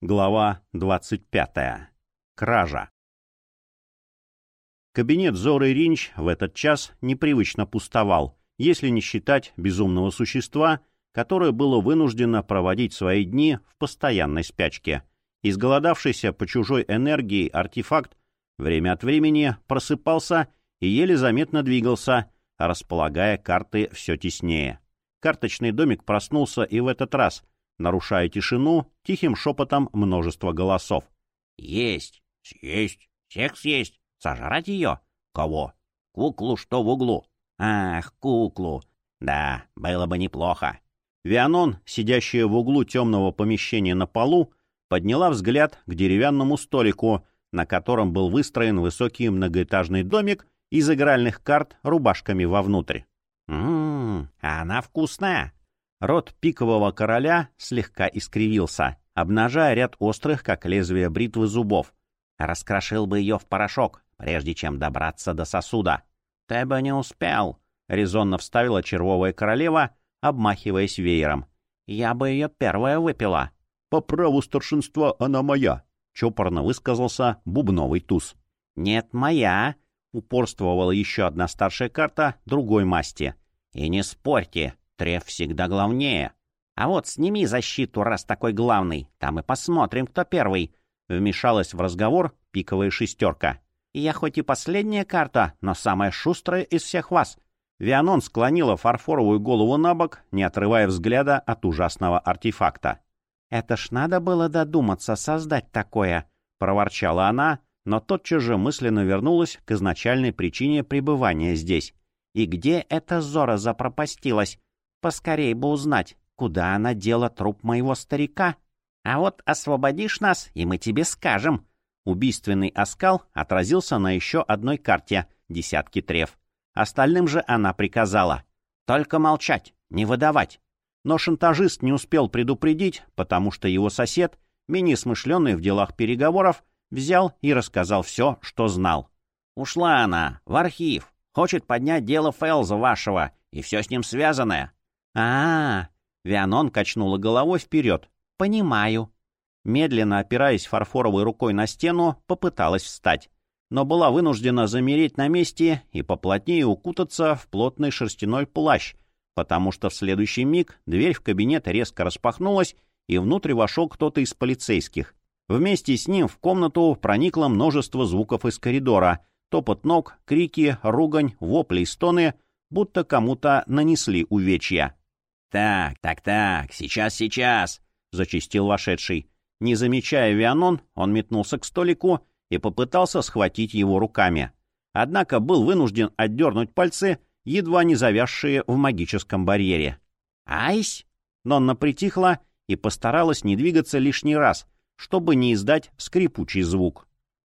Глава 25. Кража. Кабинет Зоры Ринч в этот час непривычно пустовал, если не считать безумного существа, которое было вынуждено проводить свои дни в постоянной спячке. Изголодавшийся по чужой энергии артефакт время от времени просыпался и еле заметно двигался, располагая карты все теснее. Карточный домик проснулся и в этот раз — нарушая тишину тихим шепотом множество голосов. «Есть! Съесть! Всех съесть! Сожрать ее? Кого? Куклу, что в углу? Ах, куклу! Да, было бы неплохо!» Вианон, сидящая в углу темного помещения на полу, подняла взгляд к деревянному столику, на котором был выстроен высокий многоэтажный домик из игральных карт рубашками вовнутрь. «Ммм, она вкусная!» Рот пикового короля слегка искривился, обнажая ряд острых, как лезвие бритвы зубов. Раскрошил бы ее в порошок, прежде чем добраться до сосуда. «Ты бы не успел», — резонно вставила червовая королева, обмахиваясь веером. «Я бы ее первая выпила». «По праву старшинства она моя», — чопорно высказался бубновый туз. «Нет, моя», — упорствовала еще одна старшая карта другой масти. «И не спорьте, Треф всегда главнее. А вот сними защиту, раз такой главный. Там и посмотрим, кто первый. Вмешалась в разговор пиковая шестерка. Я хоть и последняя карта, но самая шустрая из всех вас. Вианон склонила фарфоровую голову на бок, не отрывая взгляда от ужасного артефакта. «Это ж надо было додуматься создать такое», — проворчала она, но тотчас же мысленно вернулась к изначальной причине пребывания здесь. «И где эта Зора запропастилась? Поскорей бы узнать, куда она дела труп моего старика. А вот освободишь нас, и мы тебе скажем. Убийственный оскал отразился на еще одной карте — десятки трев. Остальным же она приказала. Только молчать, не выдавать. Но шантажист не успел предупредить, потому что его сосед, менее смышленный в делах переговоров, взял и рассказал все, что знал. «Ушла она, в архив. Хочет поднять дело Фэлза вашего, и все с ним связанное а, -а, -а Вианон качнула головой вперед. «Понимаю». Медленно опираясь фарфоровой рукой на стену, попыталась встать, но была вынуждена замереть на месте и поплотнее укутаться в плотный шерстяной плащ, потому что в следующий миг дверь в кабинет резко распахнулась, и внутрь вошел кто-то из полицейских. Вместе с ним в комнату проникло множество звуков из коридора, топот ног, крики, ругань, вопли и стоны, будто кому-то нанесли увечья. «Так, так, так, сейчас, сейчас!» — зачистил вошедший. Не замечая Вианон, он метнулся к столику и попытался схватить его руками. Однако был вынужден отдернуть пальцы, едва не завязшие в магическом барьере. «Айсь!» Нонна притихла и постаралась не двигаться лишний раз, чтобы не издать скрипучий звук.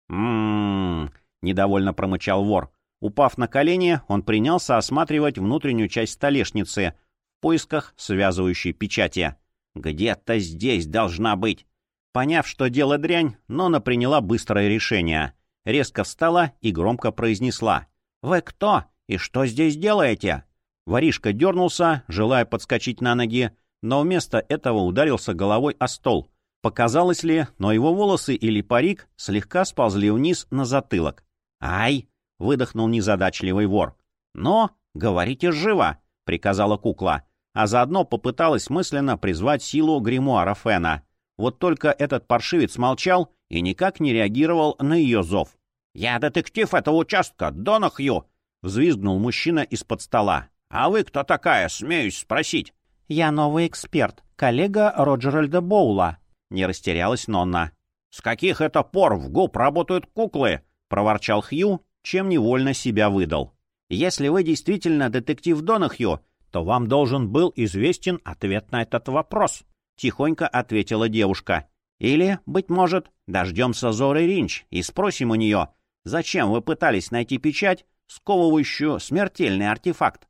«М-м-м!» — недовольно промычал вор. Упав на колени, он принялся осматривать внутреннюю часть столешницы — поисках связывающей печати. Где-то здесь должна быть. Поняв, что дело дрянь, Нона приняла быстрое решение. Резко встала и громко произнесла. «Вы кто? И что здесь делаете?» Воришка дернулся, желая подскочить на ноги, но вместо этого ударился головой о стол. Показалось ли, но его волосы или парик слегка сползли вниз на затылок. «Ай!» — выдохнул незадачливый вор. «Но, говорите живо!» — приказала кукла а заодно попыталась мысленно призвать силу гримуара Фена. Вот только этот паршивец молчал и никак не реагировал на ее зов. «Я детектив этого участка, Донахью!» — взвизгнул мужчина из-под стола. «А вы кто такая, смеюсь спросить?» «Я новый эксперт, коллега Роджеральда Боула», — не растерялась Нонна. «С каких это пор в ГУП работают куклы?» — проворчал Хью, чем невольно себя выдал. «Если вы действительно детектив Донахью, то вам должен был известен ответ на этот вопрос», — тихонько ответила девушка. «Или, быть может, дождемся Зоры Ринч и спросим у нее, зачем вы пытались найти печать, сковывающую смертельный артефакт?»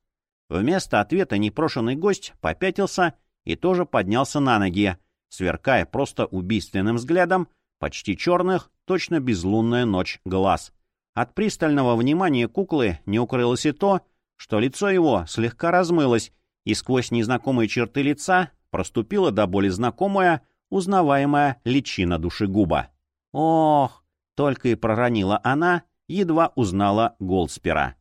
Вместо ответа непрошенный гость попятился и тоже поднялся на ноги, сверкая просто убийственным взглядом почти черных, точно безлунная ночь глаз. От пристального внимания куклы не укрылось и то, что лицо его слегка размылось, и сквозь незнакомые черты лица проступила до боли знакомая, узнаваемая личина душегуба. «Ох!» — только и проронила она, едва узнала Голдспера.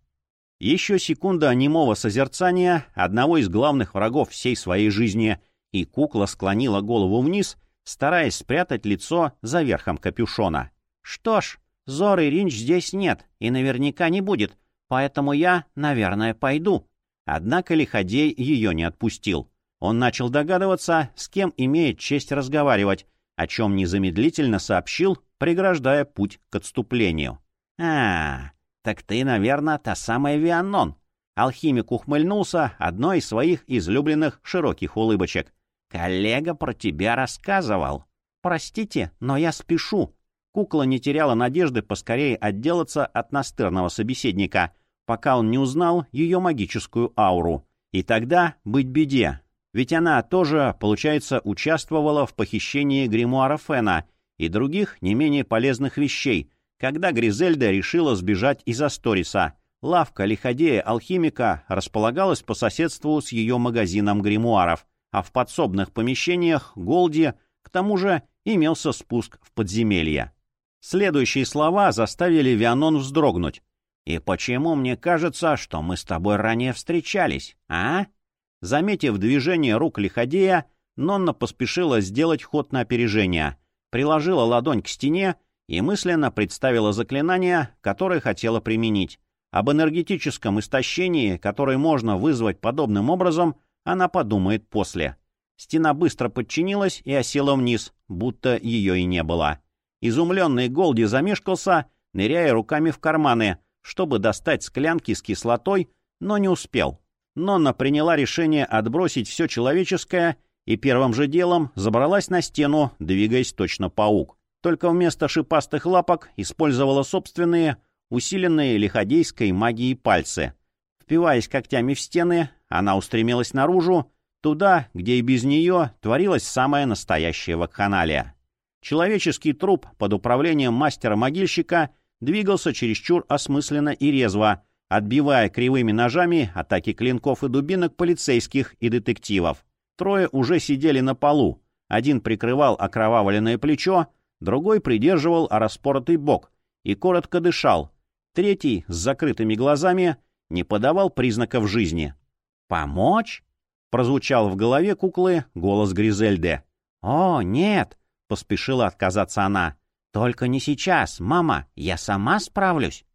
Еще секунда немого созерцания одного из главных врагов всей своей жизни, и кукла склонила голову вниз, стараясь спрятать лицо за верхом капюшона. «Что ж, Зоры Ринч здесь нет и наверняка не будет, поэтому я, наверное, пойду». Однако Лиходей ее не отпустил. Он начал догадываться, с кем имеет честь разговаривать, о чем незамедлительно сообщил, преграждая путь к отступлению. «А, так ты, наверное, та самая Вианон». Алхимик ухмыльнулся одной из своих излюбленных широких улыбочек. «Коллега про тебя рассказывал». «Простите, но я спешу». Кукла не теряла надежды поскорее отделаться от настырного собеседника, пока он не узнал ее магическую ауру. И тогда быть беде, ведь она тоже, получается, участвовала в похищении гримуара Фена и других не менее полезных вещей, когда Гризельда решила сбежать из Асториса. Лавка лиходея-алхимика располагалась по соседству с ее магазином гримуаров, а в подсобных помещениях Голди, к тому же, имелся спуск в подземелье. Следующие слова заставили Вианон вздрогнуть. «И почему мне кажется, что мы с тобой ранее встречались, а?» Заметив движение рук лиходея, Нонна поспешила сделать ход на опережение, приложила ладонь к стене и мысленно представила заклинание, которое хотела применить. Об энергетическом истощении, которое можно вызвать подобным образом, она подумает после. Стена быстро подчинилась и осела вниз, будто ее и не было. Изумленный Голди замешкался, ныряя руками в карманы, чтобы достать склянки с кислотой, но не успел. Нонна приняла решение отбросить все человеческое и первым же делом забралась на стену, двигаясь точно паук. Только вместо шипастых лапок использовала собственные, усиленные лиходейской магией пальцы. Впиваясь когтями в стены, она устремилась наружу, туда, где и без нее творилась самая настоящая вакханалия. Человеческий труп под управлением мастера-могильщика двигался чересчур осмысленно и резво, отбивая кривыми ножами атаки клинков и дубинок полицейских и детективов. Трое уже сидели на полу. Один прикрывал окровавленное плечо, другой придерживал распоротый бок и коротко дышал. Третий, с закрытыми глазами, не подавал признаков жизни. «Помочь?» — прозвучал в голове куклы голос Гризельде. «О, нет!» — поспешила отказаться она. «Только не сейчас, мама, я сама справлюсь»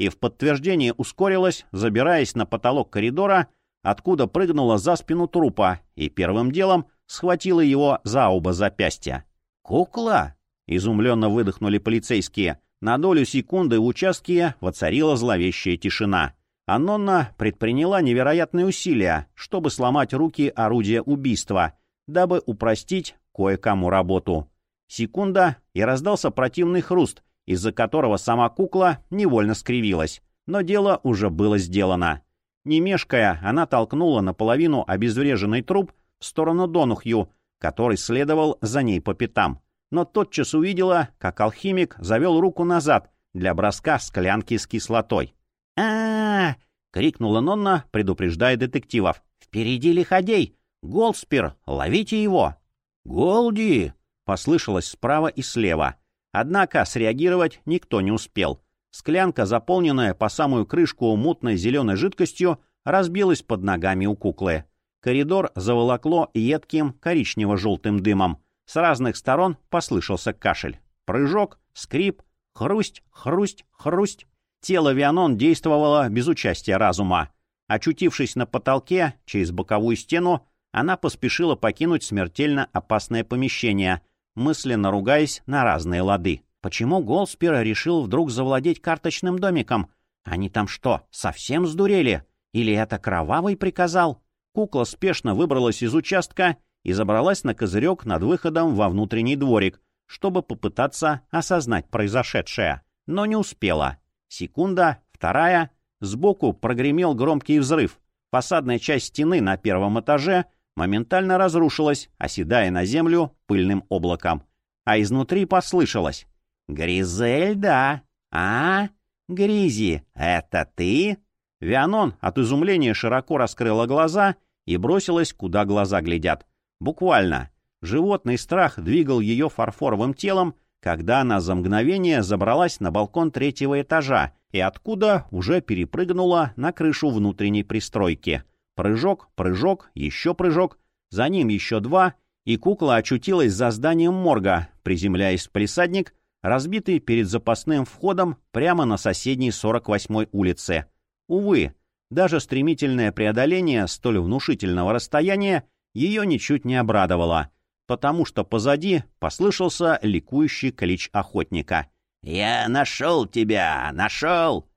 и в подтверждение ускорилась, забираясь на потолок коридора, откуда прыгнула за спину трупа и первым делом схватила его за оба запястья. «Кукла!» — изумленно выдохнули полицейские. На долю секунды в участке воцарила зловещая тишина. Анонна предприняла невероятные усилия, чтобы сломать руки орудия убийства, дабы упростить кое-кому работу. Секунда, и раздался противный хруст, из-за которого сама кукла невольно скривилась. Но дело уже было сделано. Не мешкая, она толкнула наполовину обезвреженный труп в сторону Донухью, который следовал за ней по пятам. Но тотчас увидела, как алхимик завел руку назад для броска склянки с кислотой. а, крикнула Нонна, предупреждая детективов. «Впереди лиходей! Голдспир! Ловите его!» «Голди!» — послышалось справа и слева. Однако среагировать никто не успел. Склянка, заполненная по самую крышку мутной зеленой жидкостью, разбилась под ногами у куклы. Коридор заволокло едким коричнево-желтым дымом. С разных сторон послышался кашель. Прыжок, скрип, хрусть, хрусть, хрусть. Тело Вианон действовало без участия разума. Очутившись на потолке, через боковую стену, она поспешила покинуть смертельно опасное помещение, мысленно ругаясь на разные лады. Почему Голспер решил вдруг завладеть карточным домиком? Они там что, совсем сдурели? Или это Кровавый приказал? Кукла спешно выбралась из участка и забралась на козырек над выходом во внутренний дворик, чтобы попытаться осознать произошедшее. Но не успела. Секунда, вторая. Сбоку прогремел громкий взрыв. Фасадная часть стены на первом этаже — моментально разрушилась, оседая на землю пыльным облаком. А изнутри послышалось. «Гризельда! А? Гризи, это ты?» Вианон от изумления широко раскрыла глаза и бросилась, куда глаза глядят. Буквально. Животный страх двигал ее фарфоровым телом, когда она за мгновение забралась на балкон третьего этажа и откуда уже перепрыгнула на крышу внутренней пристройки. Прыжок, прыжок, еще прыжок, за ним еще два, и кукла очутилась за зданием морга, приземляясь в палисадник, разбитый перед запасным входом прямо на соседней 48-й улице. Увы, даже стремительное преодоление столь внушительного расстояния ее ничуть не обрадовало, потому что позади послышался ликующий клич охотника. «Я нашел тебя! Нашел!»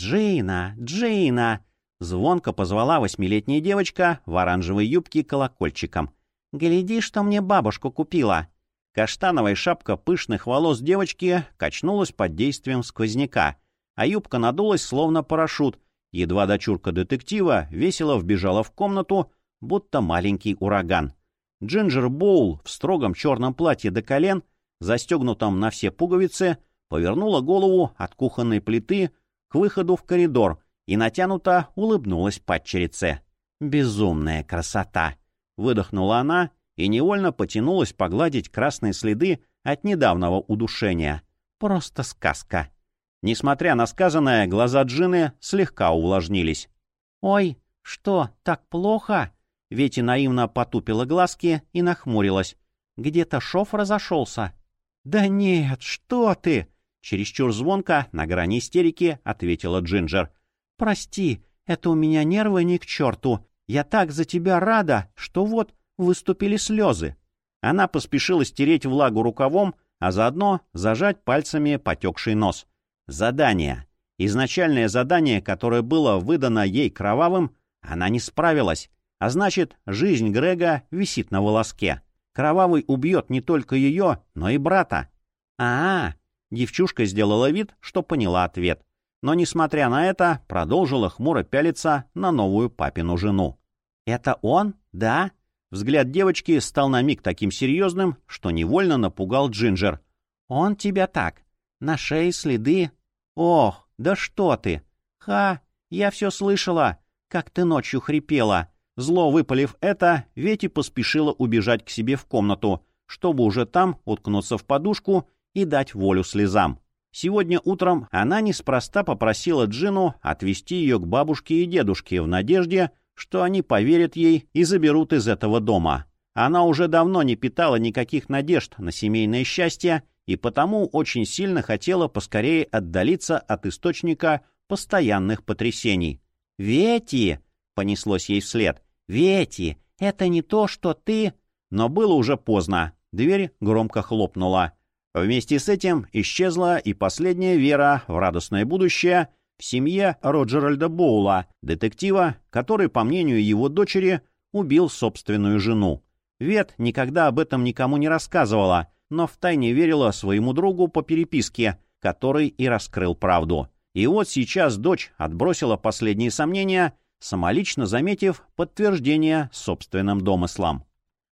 «Джина! Джина!» — звонко позвала восьмилетняя девочка в оранжевой юбке колокольчиком. «Гляди, что мне бабушка купила!» Каштановая шапка пышных волос девочки качнулась под действием сквозняка, а юбка надулась, словно парашют. Едва дочурка детектива весело вбежала в комнату, будто маленький ураган. Джинджер Боул в строгом черном платье до колен, застегнутом на все пуговицы, повернула голову от кухонной плиты к выходу в коридор и натянуто улыбнулась падчерице. «Безумная красота!» — выдохнула она и невольно потянулась погладить красные следы от недавнего удушения. Просто сказка. Несмотря на сказанное, глаза Джины слегка увлажнились. «Ой, что, так плохо?» Вети наивно потупила глазки и нахмурилась. «Где-то шов разошелся?» «Да нет, что ты!» Чересчур звонко, на грани истерики, ответила Джинджер. «Прости, это у меня нервы не к черту. Я так за тебя рада, что вот выступили слезы. Она поспешила стереть влагу рукавом, а заодно зажать пальцами потекший нос. Задание. Изначальное задание, которое было выдано ей кровавым, она не справилась. А значит, жизнь Грега висит на волоске. Кровавый убьет не только ее, но и брата. а, -а, Девчушка сделала вид, что поняла ответ. Но, несмотря на это, продолжила хмуро пялиться на новую папину жену. «Это он? Да?» Взгляд девочки стал на миг таким серьезным, что невольно напугал Джинджер. «Он тебя так. На шее следы. Ох, да что ты! Ха, я все слышала, как ты ночью хрипела». Зло выпалив это, Вети поспешила убежать к себе в комнату, чтобы уже там уткнуться в подушку и дать волю слезам. Сегодня утром она неспроста попросила Джину отвезти ее к бабушке и дедушке в надежде, что они поверят ей и заберут из этого дома. Она уже давно не питала никаких надежд на семейное счастье и потому очень сильно хотела поскорее отдалиться от источника постоянных потрясений. «Вети!» — понеслось ей вслед. «Вети! Это не то, что ты...» Но было уже поздно. Дверь громко хлопнула. Вместе с этим исчезла и последняя вера в радостное будущее — в семье Роджеральда Боула, детектива, который, по мнению его дочери, убил собственную жену. Вет никогда об этом никому не рассказывала, но втайне верила своему другу по переписке, который и раскрыл правду. И вот сейчас дочь отбросила последние сомнения, самолично заметив подтверждение собственным домыслам.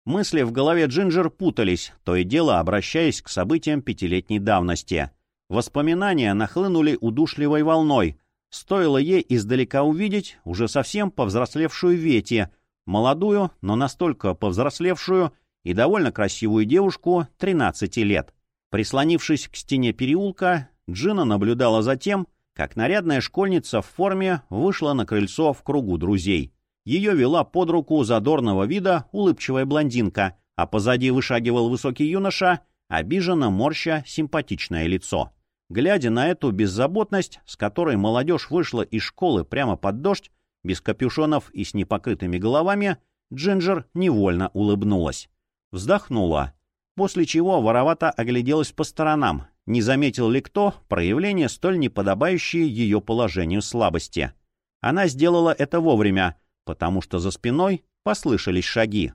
Мысли в голове Джинджер путались, то и дело обращаясь к событиям пятилетней давности. Воспоминания нахлынули удушливой волной. Стоило ей издалека увидеть уже совсем повзрослевшую Вети, молодую, но настолько повзрослевшую и довольно красивую девушку 13 лет. Прислонившись к стене переулка, Джина наблюдала за тем, как нарядная школьница в форме вышла на крыльцо в кругу друзей. Ее вела под руку задорного вида улыбчивая блондинка, а позади вышагивал высокий юноша, обиженно морща симпатичное лицо. Глядя на эту беззаботность, с которой молодежь вышла из школы прямо под дождь, без капюшонов и с непокрытыми головами, Джинджер невольно улыбнулась. Вздохнула, после чего воровато огляделась по сторонам, не заметил ли кто проявление столь неподобающее ее положению слабости. Она сделала это вовремя, потому что за спиной послышались шаги.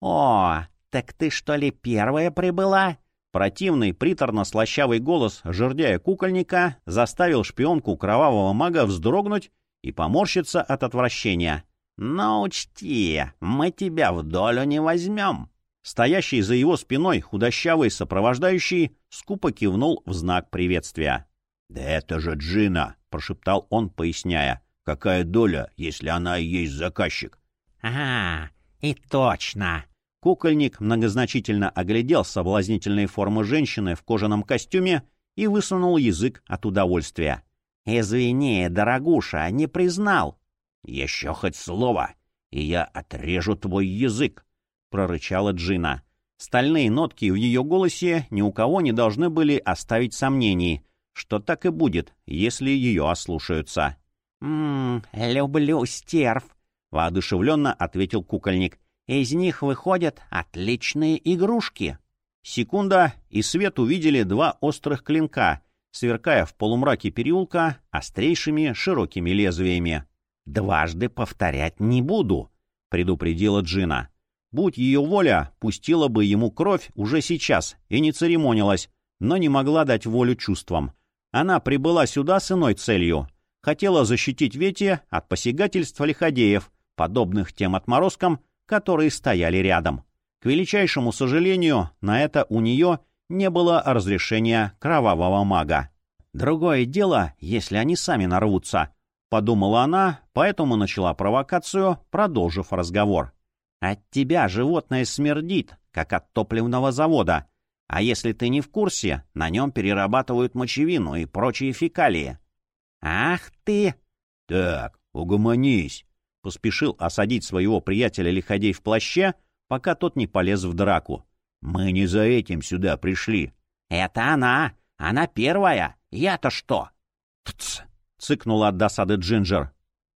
«О, так ты что ли первая прибыла?» Противный, приторно-слащавый голос жердяя кукольника заставил шпионку кровавого мага вздрогнуть и поморщиться от отвращения. «Но учти, мы тебя в долю не возьмем!» Стоящий за его спиной худощавый сопровождающий скупо кивнул в знак приветствия. «Да это же Джина!» — прошептал он, поясняя. Какая доля, если она и есть заказчик? А, и точно. Кукольник многозначительно оглядел соблазнительные формы женщины в кожаном костюме и высунул язык от удовольствия. «Извини, дорогуша, не признал». «Еще хоть слово, и я отрежу твой язык», — прорычала Джина. Стальные нотки в ее голосе ни у кого не должны были оставить сомнений, что так и будет, если ее ослушаются. «Ммм, люблю стерв», — воодушевленно ответил кукольник. «Из них выходят отличные игрушки». Секунда, и свет увидели два острых клинка, сверкая в полумраке переулка острейшими широкими лезвиями. «Дважды повторять не буду», — предупредила Джина. Будь ее воля, пустила бы ему кровь уже сейчас и не церемонилась, но не могла дать волю чувствам. Она прибыла сюда с иной целью. Хотела защитить Вети от посягательств лиходеев, подобных тем отморозкам, которые стояли рядом. К величайшему сожалению, на это у нее не было разрешения кровавого мага. Другое дело, если они сами нарвутся, — подумала она, поэтому начала провокацию, продолжив разговор. От тебя животное смердит, как от топливного завода. А если ты не в курсе, на нем перерабатывают мочевину и прочие фекалии. Ах ты! Так, угомонись. Поспешил осадить своего приятеля лиходей в плаще, пока тот не полез в драку. Мы не за этим сюда пришли. Это она! Она первая! Я-то что? Тц! цыкнула от досады Джинджер.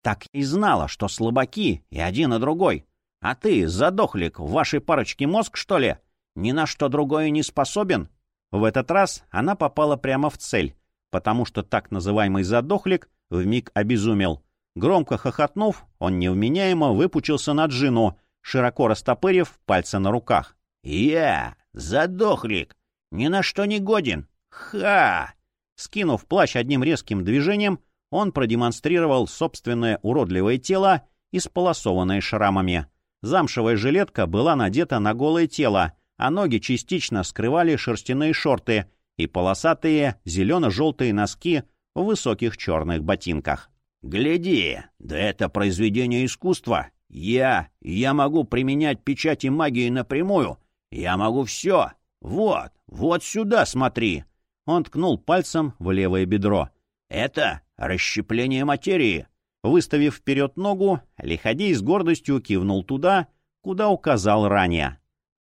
Так и знала, что слабаки, и один, и другой. А ты, задохлик, в вашей парочке мозг, что ли? Ни на что другое не способен?» В этот раз она попала прямо в цель, потому что так называемый задохлик вмиг обезумел. Громко хохотнув, он невменяемо выпучился на Джину, широко растопырив пальцы на руках. «Я, задохлик, ни на что не годен! Ха!» Скинув плащ одним резким движением, он продемонстрировал собственное уродливое тело, исполосованное шрамами. Замшевая жилетка была надета на голое тело, а ноги частично скрывали шерстяные шорты и полосатые зелено-желтые носки в высоких черных ботинках. «Гляди, да это произведение искусства! Я, я могу применять печати магии напрямую! Я могу все! Вот, вот сюда смотри!» Он ткнул пальцем в левое бедро. «Это расщепление материи!» Выставив вперед ногу, Лиходей с гордостью кивнул туда, куда указал ранее.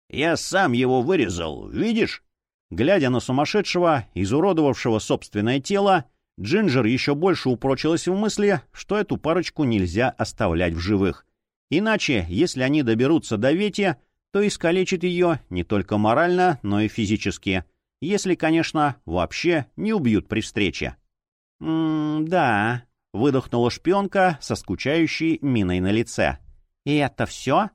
«Я сам его вырезал, видишь?» Глядя на сумасшедшего, изуродовавшего собственное тело, Джинджер еще больше упрочилась в мысли, что эту парочку нельзя оставлять в живых. Иначе, если они доберутся до Вети, то искалечат ее не только морально, но и физически. Если, конечно, вообще не убьют при встрече. «М-да», — выдохнула шпионка со скучающей миной на лице. «И это все?»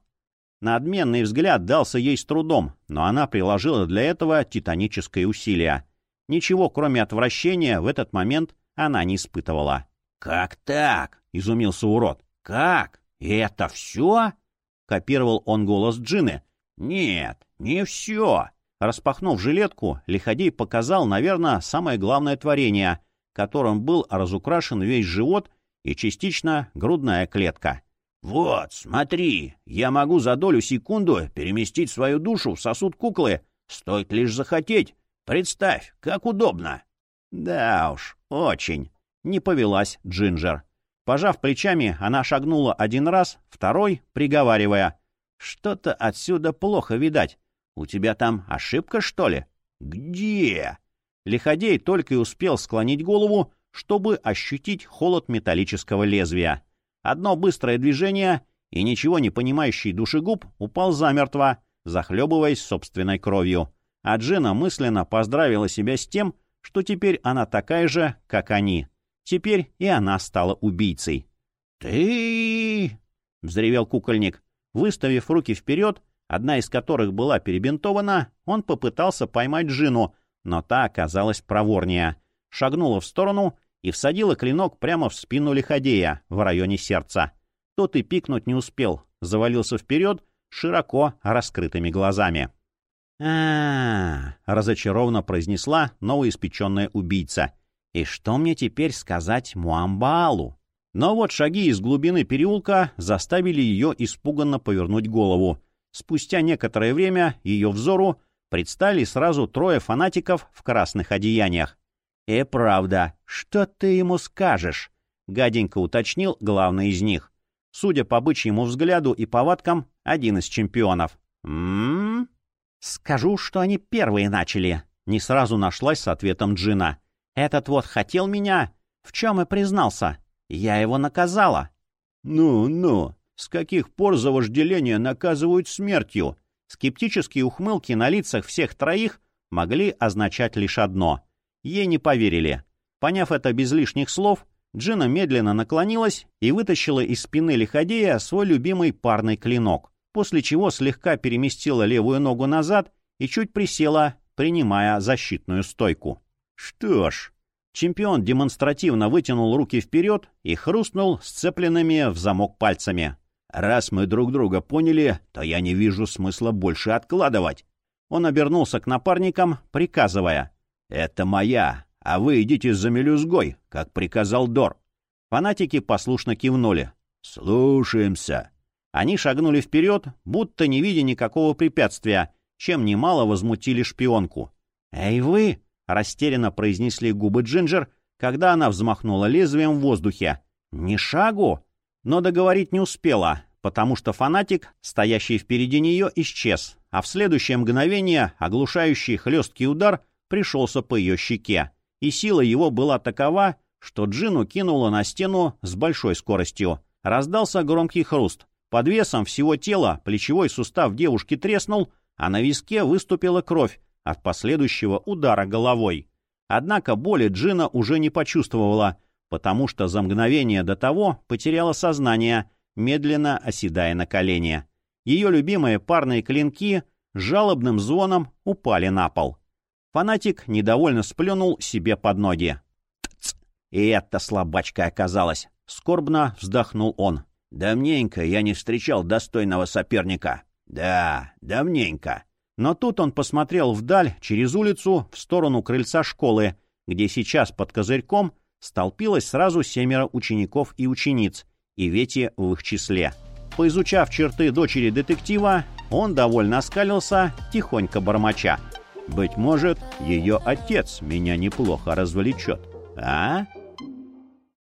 Надменный взгляд дался ей с трудом, но она приложила для этого титаническое усилие. Ничего, кроме отвращения, в этот момент она не испытывала. «Как так?» — изумился урод. «Как? Это все?» — копировал он голос Джины. «Нет, не все». Распахнув жилетку, Лиходей показал, наверное, самое главное творение, которым был разукрашен весь живот и частично грудная клетка. «Вот, смотри, я могу за долю секунду переместить свою душу в сосуд куклы, стоит лишь захотеть. Представь, как удобно!» «Да уж, очень!» — не повелась Джинджер. Пожав плечами, она шагнула один раз, второй, приговаривая. «Что-то отсюда плохо видать. У тебя там ошибка, что ли?» «Где?» Лиходей только и успел склонить голову, чтобы ощутить холод металлического лезвия. Одно быстрое движение, и ничего не понимающий душегуб упал замертво, захлебываясь собственной кровью. А Джина мысленно поздравила себя с тем, что теперь она такая же, как они. Теперь и она стала убийцей. «Ты...» — взревел кукольник. Выставив руки вперед, одна из которых была перебинтована, он попытался поймать Джину, но та оказалась проворнее. Шагнула в сторону и всадила клинок прямо в спину лиходея в районе сердца. Тот и пикнуть не успел, завалился вперед широко раскрытыми глазами. а, разочарованно произнесла новоиспеченная убийца. «И что мне теперь сказать Муамбалу?» Но вот шаги из глубины переулка заставили ее испуганно повернуть голову. Спустя некоторое время ее взору предстали сразу трое фанатиков в красных одеяниях. «И правда, что ты ему скажешь?» — гаденько уточнил главный из них. Судя по бычьему взгляду и повадкам, один из чемпионов. «М-м-м?» «Скажу, что они первые начали», — не сразу нашлась с ответом Джина. «Этот вот хотел меня, в чем и признался. Я его наказала». «Ну-ну, с каких пор за вожделение наказывают смертью?» Скептические ухмылки на лицах всех троих могли означать лишь одно. Ей не поверили. Поняв это без лишних слов, Джина медленно наклонилась и вытащила из спины лиходея свой любимый парный клинок, после чего слегка переместила левую ногу назад и чуть присела, принимая защитную стойку. Что ж, чемпион демонстративно вытянул руки вперед и хрустнул сцепленными в замок пальцами. Раз мы друг друга поняли, то я не вижу смысла больше откладывать. Он обернулся к напарникам, приказывая. «Это моя, а вы идите за мелюзгой, как приказал Дор». Фанатики послушно кивнули. «Слушаемся». Они шагнули вперед, будто не видя никакого препятствия, чем немало возмутили шпионку. «Эй вы!» — растерянно произнесли губы Джинджер, когда она взмахнула лезвием в воздухе. «Не шагу!» Но договорить не успела, потому что фанатик, стоящий впереди нее, исчез, а в следующее мгновение оглушающий хлесткий удар пришелся по ее щеке, и сила его была такова, что Джину кинула на стену с большой скоростью. Раздался громкий хруст. Под весом всего тела плечевой сустав девушки треснул, а на виске выступила кровь от последующего удара головой. Однако боли Джина уже не почувствовала, потому что за мгновение до того потеряла сознание, медленно оседая на колени. Ее любимые парные клинки жалобным звоном упали на пол. Фанатик недовольно сплюнул себе под ноги. «Тц! И эта слабачка оказалась!» — скорбно вздохнул он. «Давненько я не встречал достойного соперника. Да, давненько». Но тут он посмотрел вдаль, через улицу, в сторону крыльца школы, где сейчас под козырьком — столпилось сразу семеро учеников и учениц, и Вети в их числе. Поизучав черты дочери детектива, он довольно оскалился, тихонько бормоча. «Быть может, ее отец меня неплохо развлечет. А?»